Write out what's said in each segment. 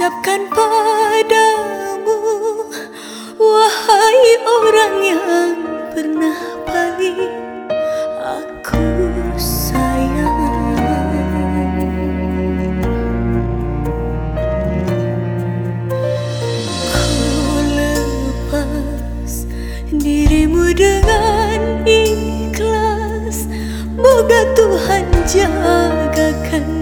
ucapkan padamu Wahai orang yang pernah paling aku sayang. Ku lepas dirimu dengan ikhlas Moga Tuhan jagakan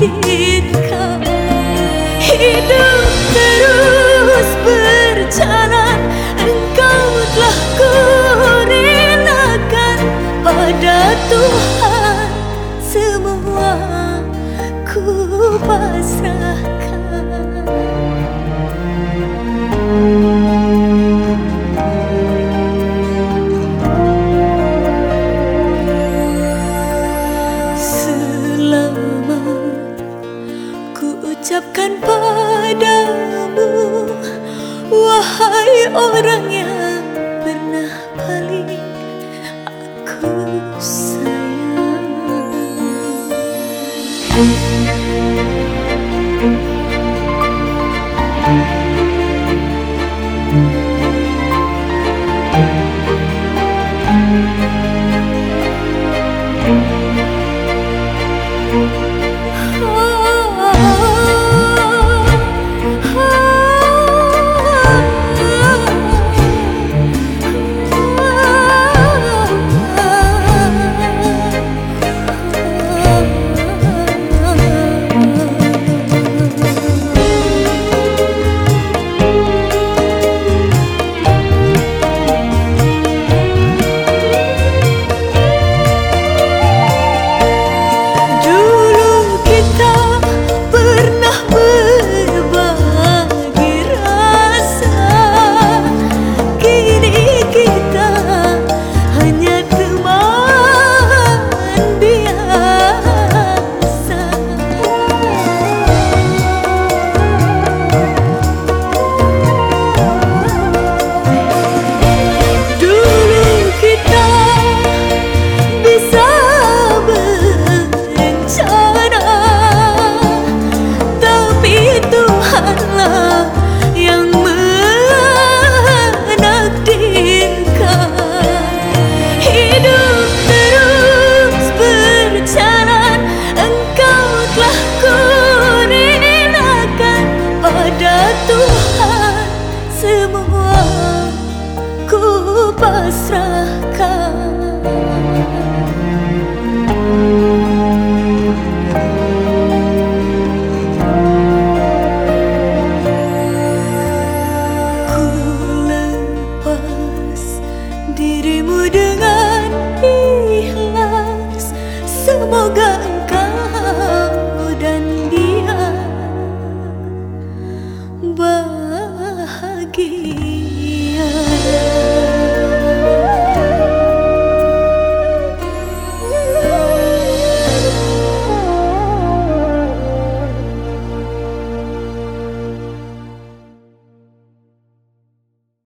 Hidup terus berjalan. Engkau telah kurinakan pada Tuhan. Semua ku pasrahkan. cahai orang yang asrar